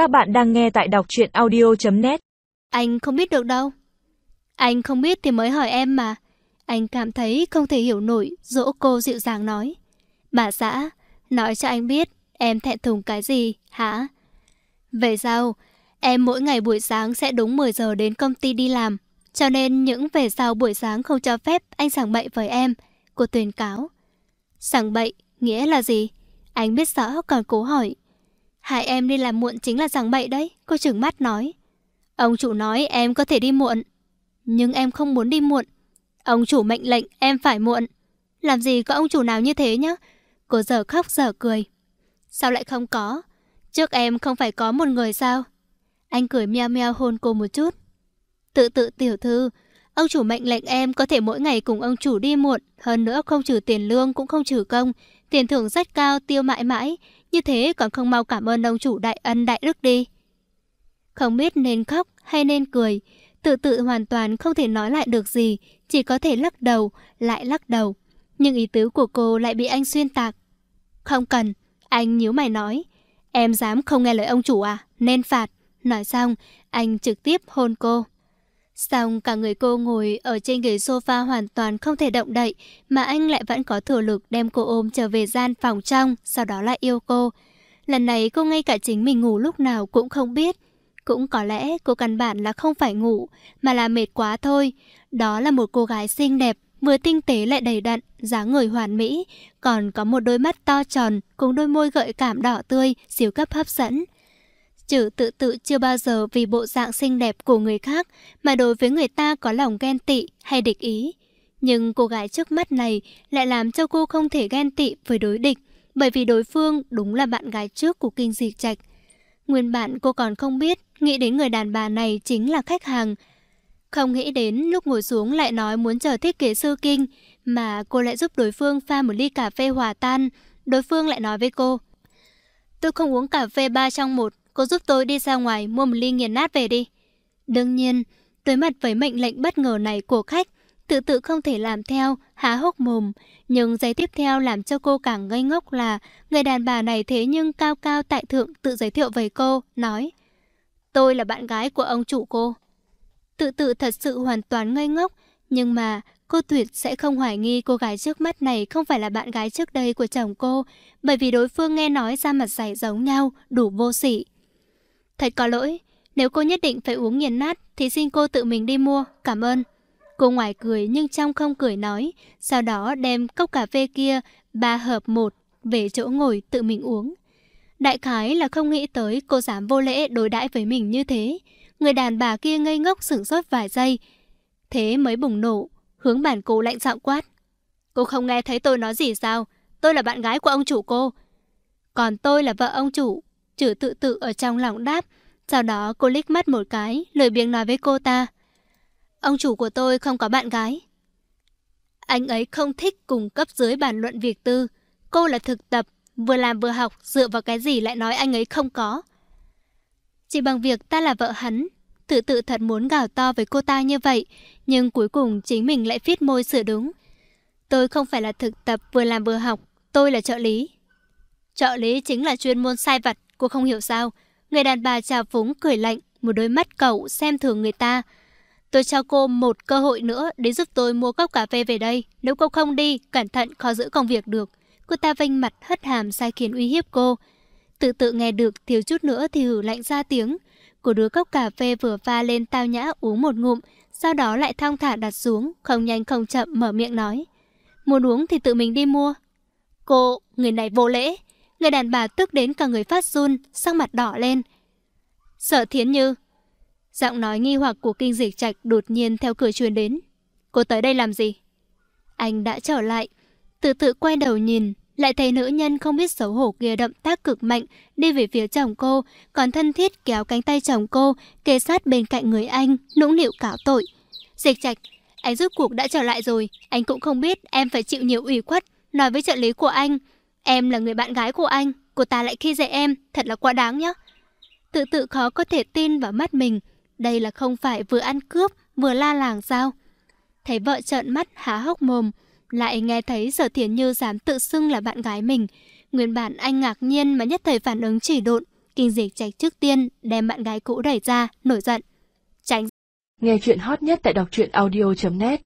Các bạn đang nghe tại đọc truyện audio.net Anh không biết được đâu. Anh không biết thì mới hỏi em mà. Anh cảm thấy không thể hiểu nổi, dỗ cô dịu dàng nói. Bà xã, nói cho anh biết, em thẹn thùng cái gì, hả? về sau Em mỗi ngày buổi sáng sẽ đúng 10 giờ đến công ty đi làm. Cho nên những về sau buổi sáng không cho phép anh sảng bậy với em. Cô tuyên cáo. Sảng bậy, nghĩa là gì? Anh biết rõ còn cố hỏi. Hai em đi làm muộn chính là rằng bậy đấy, cô trưởng mắt nói. Ông chủ nói em có thể đi muộn. Nhưng em không muốn đi muộn. Ông chủ mệnh lệnh em phải muộn. Làm gì có ông chủ nào như thế nhá? Cô giờ khóc giờ cười. Sao lại không có? Trước em không phải có một người sao? Anh cười meo meo hôn cô một chút. Tự tự tiểu thư, ông chủ mệnh lệnh em có thể mỗi ngày cùng ông chủ đi muộn, hơn nữa không trừ tiền lương cũng không trừ công, tiền thưởng rất cao tiêu mãi mãi, như thế còn không mau cảm ơn ông chủ đại ân đại đức đi. Không biết nên khóc hay nên cười, tự tự hoàn toàn không thể nói lại được gì, chỉ có thể lắc đầu, lại lắc đầu. Nhưng ý tứ của cô lại bị anh xuyên tạc. Không cần, anh nhíu mày nói. Em dám không nghe lời ông chủ à, nên phạt. Nói xong, anh trực tiếp hôn cô. Xong cả người cô ngồi ở trên ghế sofa hoàn toàn không thể động đậy mà anh lại vẫn có thừa lực đem cô ôm trở về gian phòng trong, sau đó lại yêu cô. Lần này cô ngay cả chính mình ngủ lúc nào cũng không biết. Cũng có lẽ cô căn bản là không phải ngủ, mà là mệt quá thôi. Đó là một cô gái xinh đẹp, vừa tinh tế lại đầy đặn, dáng người hoàn mỹ, còn có một đôi mắt to tròn cùng đôi môi gợi cảm đỏ tươi, siêu cấp hấp dẫn. Chữ tự tự chưa bao giờ vì bộ dạng xinh đẹp của người khác mà đối với người ta có lòng ghen tị hay địch ý. Nhưng cô gái trước mắt này lại làm cho cô không thể ghen tị với đối địch bởi vì đối phương đúng là bạn gái trước của Kinh Diệt Trạch. Nguyên bản cô còn không biết, nghĩ đến người đàn bà này chính là khách hàng. Không nghĩ đến lúc ngồi xuống lại nói muốn chờ thiết kế sư Kinh, mà cô lại giúp đối phương pha một ly cà phê hòa tan. Đối phương lại nói với cô, Tôi không uống cà phê ba trong một, cô giúp tôi đi ra ngoài mua một ly nghiền nát về đi. Đương nhiên, đối mặt với mệnh lệnh bất ngờ này của khách, tự tự không thể làm theo, há hốc mồm. Nhưng giấy tiếp theo làm cho cô càng ngây ngốc là người đàn bà này thế nhưng cao cao tại thượng tự giới thiệu với cô, nói Tôi là bạn gái của ông chủ cô. Tự tự thật sự hoàn toàn ngây ngốc, nhưng mà cô tuyệt sẽ không hoài nghi cô gái trước mắt này không phải là bạn gái trước đây của chồng cô, bởi vì đối phương nghe nói ra mặt dày giống nhau, đủ vô sỉ. Thật có lỗi, nếu cô nhất định phải uống nghiền nát thì xin cô tự mình đi mua, cảm ơn. Cô ngoài cười nhưng trong không cười nói, sau đó đem cốc cà phê kia, ba hợp một, về chỗ ngồi tự mình uống. Đại khái là không nghĩ tới cô dám vô lễ đối đãi với mình như thế. Người đàn bà kia ngây ngốc sửng sốt vài giây. Thế mới bùng nổ, hướng bản cô lạnh giọng quát. Cô không nghe thấy tôi nói gì sao? Tôi là bạn gái của ông chủ cô. Còn tôi là vợ ông chủ. Chữ tự tự ở trong lòng đáp. Sau đó cô liếc mắt một cái, lười biếng nói với cô ta. Ông chủ của tôi không có bạn gái. Anh ấy không thích cùng cấp dưới bàn luận việc tư. Cô là thực tập, vừa làm vừa học, dựa vào cái gì lại nói anh ấy không có. Chỉ bằng việc ta là vợ hắn, tự tự thật muốn gào to với cô ta như vậy, nhưng cuối cùng chính mình lại viết môi sửa đúng. Tôi không phải là thực tập vừa làm vừa học, tôi là trợ lý. Trợ lý chính là chuyên môn sai vặt, cô không hiểu sao. Người đàn bà trào phúng cười lạnh, một đôi mắt cậu xem thường người ta. Tôi cho cô một cơ hội nữa để giúp tôi mua cốc cà phê về đây. Nếu cô không đi, cẩn thận khó giữ công việc được. Cô ta vênh mặt hất hàm sai khiến uy hiếp cô. Tự tự nghe được thiếu chút nữa thì hử lạnh ra tiếng. Cô đứa cốc cà phê vừa pha lên tao nhã uống một ngụm, sau đó lại thong thả đặt xuống, không nhanh không chậm mở miệng nói. Muốn uống thì tự mình đi mua. Cô, người này vô lễ. Người đàn bà tức đến cả người phát run, sang mặt đỏ lên. Sợ thiến như. Giọng nói nghi hoặc của kinh dịch trạch đột nhiên theo cửa truyền đến. Cô tới đây làm gì? Anh đã trở lại. Tự tự quay đầu nhìn, lại thấy nữ nhân không biết xấu hổ kia động tác cực mạnh đi về phía chồng cô, còn thân thiết kéo cánh tay chồng cô, kề sát bên cạnh người anh, nũng nịu cáo tội. Dịch trạch, anh rút cuộc đã trở lại rồi, anh cũng không biết em phải chịu nhiều ủy khuất, nói với trợ lý của anh. Em là người bạn gái của anh, cô ta lại khi dạy em, thật là quá đáng nhá. Tự tự khó có thể tin vào mắt mình, đây là không phải vừa ăn cướp, vừa la làng sao? Thấy vợ trợn mắt há hốc mồm, lại nghe thấy Sở Thiền Như dám tự xưng là bạn gái mình. Nguyên bản anh ngạc nhiên mà nhất thời phản ứng chỉ độn, Kinh dịch trạch trước tiên đem bạn gái cũ đẩy ra, nổi giận. Tránh. Nghe chuyện hot nhất tại đọc truyện audio.net